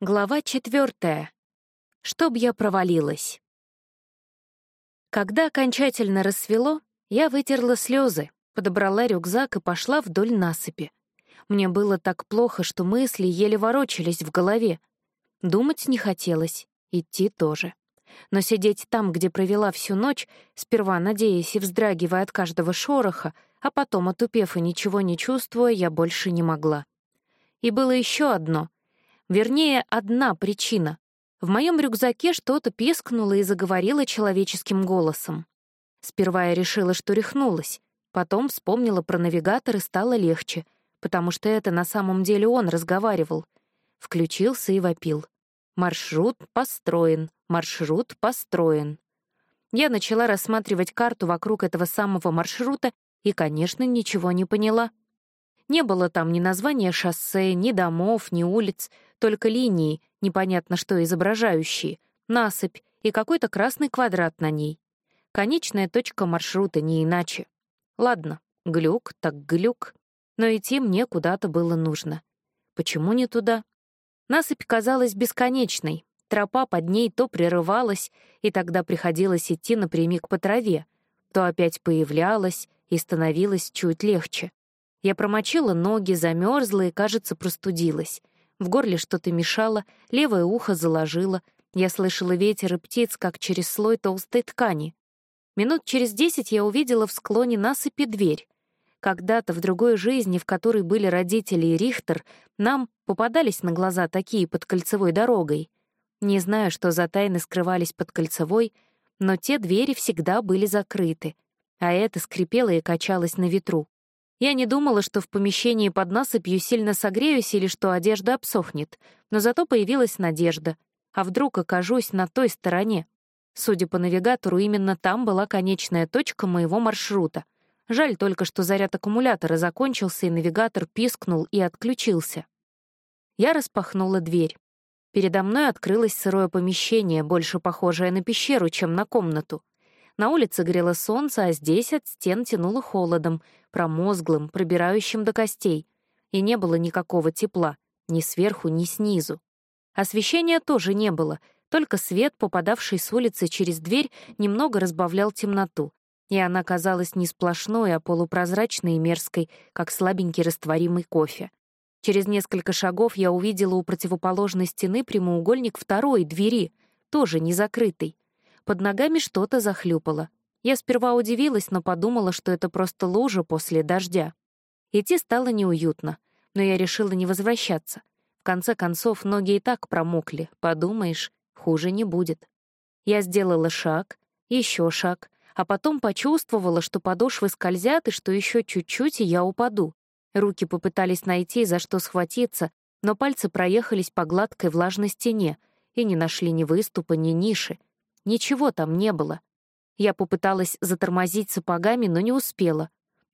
Глава четвертая. Чтоб я провалилась. Когда окончательно рассвело, я вытерла слезы, подобрала рюкзак и пошла вдоль насыпи. Мне было так плохо, что мысли еле ворочались в голове. Думать не хотелось, идти тоже. Но сидеть там, где провела всю ночь, сперва надеясь и вздрагивая от каждого шороха, а потом, отупев и ничего не чувствуя, я больше не могла. И было еще одно — Вернее, одна причина. В моем рюкзаке что-то пискнуло и заговорило человеческим голосом. Сперва я решила, что рехнулась, потом вспомнила про навигатор и стало легче, потому что это на самом деле он разговаривал. Включился и вопил. «Маршрут построен, маршрут построен». Я начала рассматривать карту вокруг этого самого маршрута и, конечно, ничего не поняла. Не было там ни названия шоссе, ни домов, ни улиц, только линии, непонятно что изображающие, насыпь и какой-то красный квадрат на ней. Конечная точка маршрута, не иначе. Ладно, глюк так глюк, но идти мне куда-то было нужно. Почему не туда? Насыпь казалась бесконечной, тропа под ней то прерывалась, и тогда приходилось идти напрямик по траве, то опять появлялась и становилось чуть легче. Я промочила ноги, замерзла и, кажется, простудилась. В горле что-то мешало, левое ухо заложило. Я слышала ветер и птиц, как через слой толстой ткани. Минут через десять я увидела в склоне насыпи дверь. Когда-то в другой жизни, в которой были родители и Рихтер, нам попадались на глаза такие под кольцевой дорогой. Не знаю, что за тайны скрывались под кольцевой, но те двери всегда были закрыты, а это скрипело и качалось на ветру. Я не думала, что в помещении под насыпью сильно согреюсь или что одежда обсохнет, но зато появилась надежда. А вдруг окажусь на той стороне? Судя по навигатору, именно там была конечная точка моего маршрута. Жаль только, что заряд аккумулятора закончился, и навигатор пискнул и отключился. Я распахнула дверь. Передо мной открылось сырое помещение, больше похожее на пещеру, чем на комнату. На улице грело солнце, а здесь от стен тянуло холодом, промозглым, пробирающим до костей, и не было никакого тепла, ни сверху, ни снизу. Освещения тоже не было, только свет, попадавший с улицы через дверь, немного разбавлял темноту, и она казалась не сплошной, а полупрозрачной и мерзкой, как слабенький растворимый кофе. Через несколько шагов я увидела у противоположной стены прямоугольник второй двери, тоже не закрытый. Под ногами что-то захлюпало. Я сперва удивилась, но подумала, что это просто лужа после дождя. Идти стало неуютно, но я решила не возвращаться. В конце концов, ноги и так промокли, подумаешь, хуже не будет. Я сделала шаг, еще шаг, а потом почувствовала, что подошвы скользят и что еще чуть-чуть, и я упаду. Руки попытались найти, за что схватиться, но пальцы проехались по гладкой влажной стене и не нашли ни выступа, ни ниши, Ничего там не было. Я попыталась затормозить сапогами, но не успела.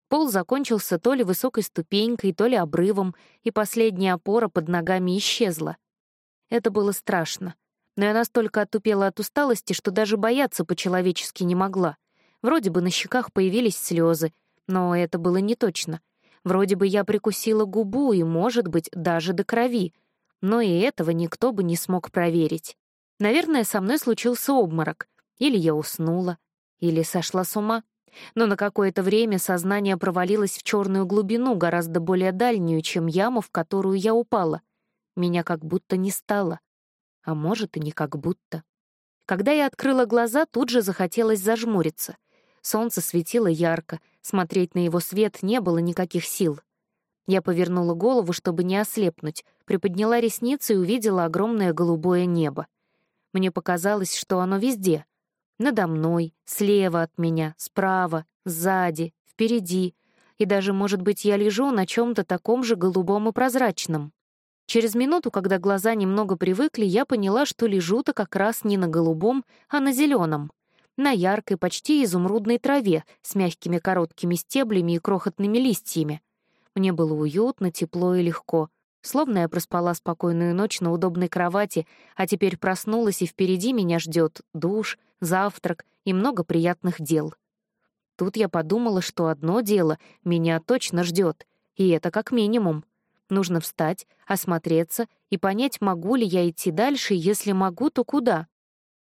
Пол закончился то ли высокой ступенькой, то ли обрывом, и последняя опора под ногами исчезла. Это было страшно. Но я настолько отупела от усталости, что даже бояться по-человечески не могла. Вроде бы на щеках появились слезы, но это было не точно. Вроде бы я прикусила губу и, может быть, даже до крови. Но и этого никто бы не смог проверить. Наверное, со мной случился обморок. Или я уснула, или сошла с ума. Но на какое-то время сознание провалилось в черную глубину, гораздо более дальнюю, чем яму, в которую я упала. Меня как будто не стало. А может, и не как будто. Когда я открыла глаза, тут же захотелось зажмуриться. Солнце светило ярко, смотреть на его свет не было никаких сил. Я повернула голову, чтобы не ослепнуть, приподняла ресницы и увидела огромное голубое небо. Мне показалось, что оно везде. Надо мной, слева от меня, справа, сзади, впереди. И даже, может быть, я лежу на чем то таком же голубом и прозрачном. Через минуту, когда глаза немного привыкли, я поняла, что лежу-то как раз не на голубом, а на зеленом, на яркой, почти изумрудной траве с мягкими короткими стеблями и крохотными листьями. Мне было уютно, тепло и легко — Словно я проспала спокойную ночь на удобной кровати, а теперь проснулась, и впереди меня ждет душ, завтрак и много приятных дел. Тут я подумала, что одно дело меня точно ждет, и это как минимум. Нужно встать, осмотреться и понять, могу ли я идти дальше, если могу, то куда.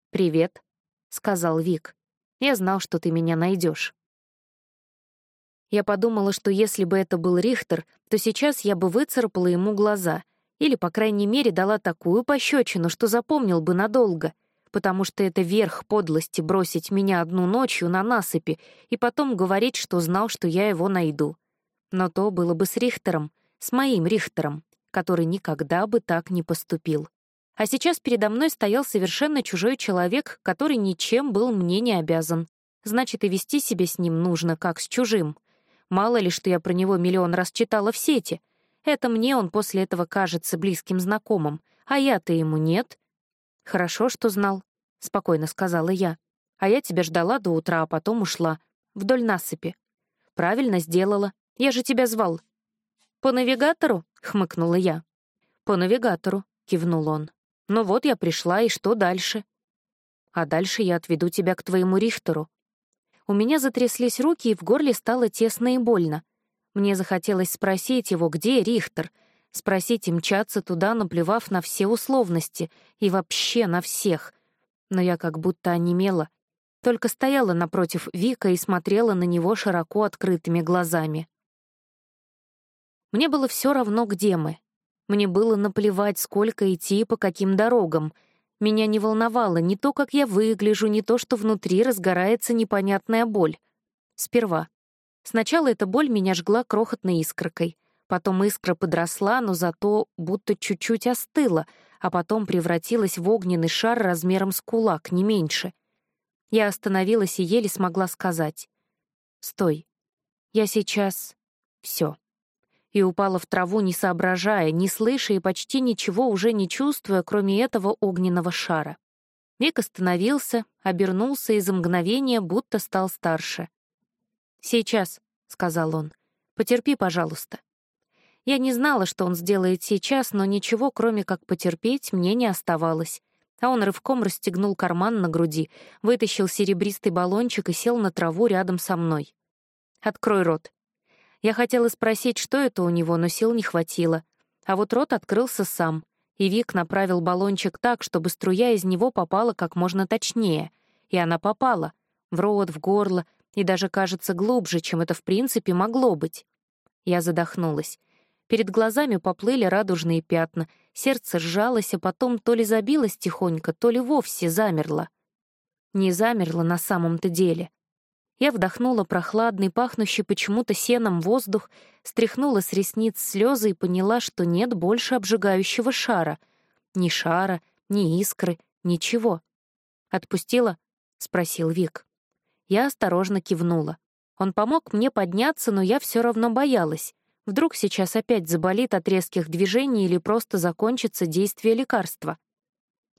«Привет», — сказал Вик. «Я знал, что ты меня найдешь. Я подумала, что если бы это был Рихтер, то сейчас я бы выцарапала ему глаза или, по крайней мере, дала такую пощечину, что запомнил бы надолго, потому что это верх подлости бросить меня одну ночью на насыпи и потом говорить, что знал, что я его найду. Но то было бы с Рихтером, с моим Рихтером, который никогда бы так не поступил. А сейчас передо мной стоял совершенно чужой человек, который ничем был мне не обязан. Значит, и вести себя с ним нужно, как с чужим. Мало ли, что я про него миллион раз читала в сети. Это мне он после этого кажется близким знакомым, а я-то ему нет. Хорошо, что знал, — спокойно сказала я. А я тебя ждала до утра, а потом ушла. Вдоль насыпи. Правильно сделала. Я же тебя звал. По навигатору? — хмыкнула я. По навигатору, — кивнул он. Ну вот я пришла, и что дальше? А дальше я отведу тебя к твоему Рихтеру. У меня затряслись руки, и в горле стало тесно и больно. Мне захотелось спросить его, где Рихтер, спросить и мчаться туда, наплевав на все условности, и вообще на всех. Но я как будто онемела, только стояла напротив Вика и смотрела на него широко открытыми глазами. Мне было все равно, где мы. Мне было наплевать, сколько идти и по каким дорогам — меня не волновало ни то, как я выгляжу, ни то, что внутри разгорается непонятная боль. Сперва. Сначала эта боль меня жгла крохотной искоркой. Потом искра подросла, но зато будто чуть-чуть остыла, а потом превратилась в огненный шар размером с кулак, не меньше. Я остановилась и еле смогла сказать. «Стой. Я сейчас... все и упала в траву, не соображая, не слыша и почти ничего уже не чувствуя, кроме этого огненного шара. Вик остановился, обернулся и за мгновение будто стал старше. «Сейчас», — сказал он, — «потерпи, пожалуйста». Я не знала, что он сделает сейчас, но ничего, кроме как потерпеть, мне не оставалось. А он рывком расстегнул карман на груди, вытащил серебристый баллончик и сел на траву рядом со мной. «Открой рот», я хотела спросить, что это у него, но сил не хватило. А вот рот открылся сам, и Вик направил баллончик так, чтобы струя из него попала как можно точнее. И она попала. В рот, в горло, и даже, кажется, глубже, чем это в принципе могло быть. Я задохнулась. Перед глазами поплыли радужные пятна, сердце сжалось, а потом то ли забилось тихонько, то ли вовсе замерло. Не замерло на самом-то деле. Я вдохнула прохладный, пахнущий почему-то сеном воздух, стряхнула с ресниц слезы и поняла, что нет больше обжигающего шара. Ни шара, ни искры, ничего. «Отпустила?» — спросил Вик. Я осторожно кивнула. Он помог мне подняться, но я все равно боялась. Вдруг сейчас опять заболит от резких движений или просто закончится действие лекарства.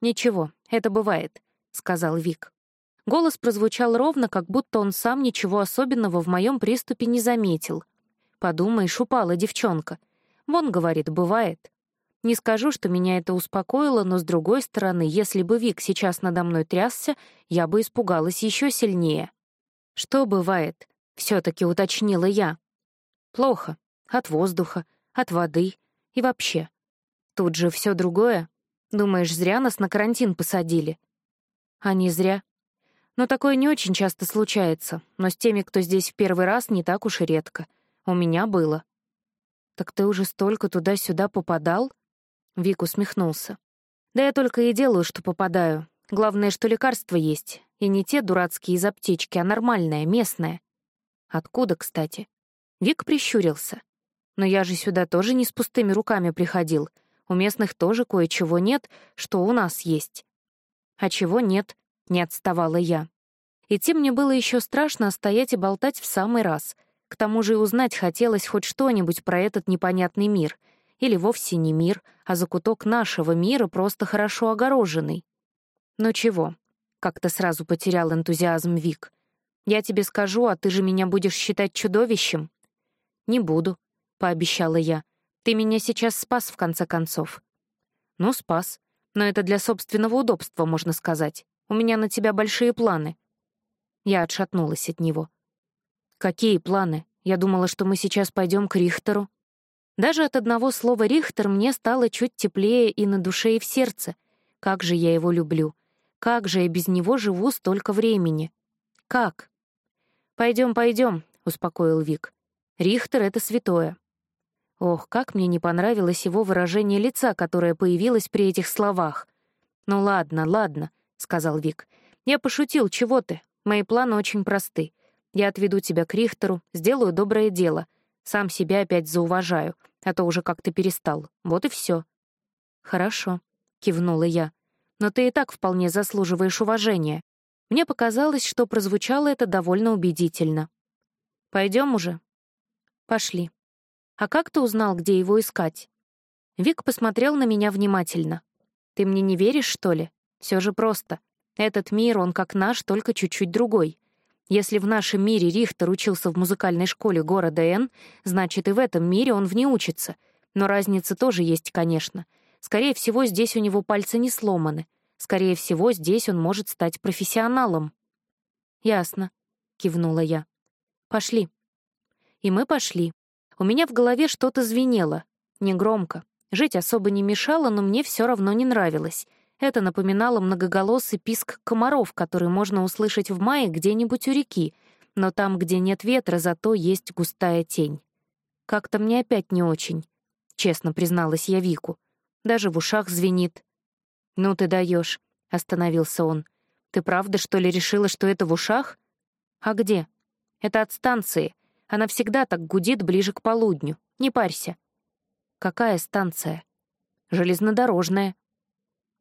«Ничего, это бывает», — сказал Вик. Голос прозвучал ровно, как будто он сам ничего особенного в моем приступе не заметил. Подумаешь, упала девчонка. Вон, говорит, бывает. Не скажу, что меня это успокоило, но, с другой стороны, если бы Вик сейчас надо мной трясся, я бы испугалась еще сильнее. «Что бывает?» — все-таки уточнила я. «Плохо. От воздуха, от воды и вообще. Тут же все другое. Думаешь, зря нас на карантин посадили?» «А не зря. Но такое не очень часто случается, но с теми, кто здесь в первый раз, не так уж и редко. У меня было. «Так ты уже столько туда-сюда попадал?» Вик усмехнулся. «Да я только и делаю, что попадаю. Главное, что лекарства есть. И не те дурацкие из аптечки, а нормальное, местное». «Откуда, кстати?» Вик прищурился. «Но я же сюда тоже не с пустыми руками приходил. У местных тоже кое-чего нет, что у нас есть». «А чего нет?» Не отставала я. Идти мне было еще страшно, а стоять и болтать в самый раз. К тому же и узнать хотелось хоть что-нибудь про этот непонятный мир. Или вовсе не мир, а закуток нашего мира, просто хорошо огороженный. «Ну чего?» — как-то сразу потерял энтузиазм Вик. «Я тебе скажу, а ты же меня будешь считать чудовищем?» «Не буду», — пообещала я. «Ты меня сейчас спас, в конце концов». «Ну, спас. Но это для собственного удобства, можно сказать. У меня на тебя большие планы». Я отшатнулась от него. «Какие планы? Я думала, что мы сейчас пойдем к Рихтеру». Даже от одного слова «Рихтер» мне стало чуть теплее и на душе, и в сердце. Как же я его люблю. Как же я без него живу столько времени. Как? Пойдем, пойдем, успокоил Вик. Рихтер — это святое. Ох, как мне не понравилось его выражение лица, которое появилось при этих словах. «Ну ладно, ладно», — сказал Вик. «Я пошутил, чего ты? Мои планы очень просты. Я отведу тебя к Рихтеру, сделаю доброе дело. Сам себя опять зауважаю, а то уже как-то перестал. Вот и все. «Хорошо», — кивнула я. «Но ты и так вполне заслуживаешь уважения. Мне показалось, что прозвучало это довольно убедительно. Пойдем уже?» «Пошли». «А как ты узнал, где его искать?» Вик посмотрел на меня внимательно. «Ты мне не веришь, что ли? Все же просто. Этот мир, он как наш, только чуть-чуть другой. Если в нашем мире Рихтер учился в музыкальной школе города Н, значит, и в этом мире он в ней учится. Но разница тоже есть, конечно. Скорее всего, здесь у него пальцы не сломаны. Скорее всего, здесь он может стать профессионалом. «Ясно», — кивнула я. «Пошли». И мы пошли. У меня в голове что-то звенело. Негромко. Жить особо не мешало, но мне все равно не нравилось. Это напоминало многоголосый писк комаров, который можно услышать в мае где-нибудь у реки, но там, где нет ветра, зато есть густая тень. Как-то мне опять не очень, честно призналась я Вику. Даже в ушах звенит. «Ну ты даешь, остановился он. «Ты правда, что ли, решила, что это в ушах?» «А где?» «Это от станции. Она всегда так гудит ближе к полудню. Не парься». «Какая станция?» «Железнодорожная».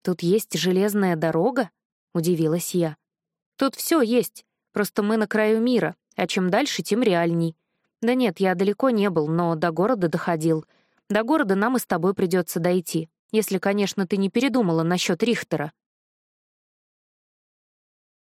«Тут есть железная дорога?» — удивилась я. «Тут все есть, просто мы на краю мира, а чем дальше, тем реальней. Да нет, я далеко не был, но до города доходил. До города нам и с тобой придется дойти, если, конечно, ты не передумала насчет Рихтера».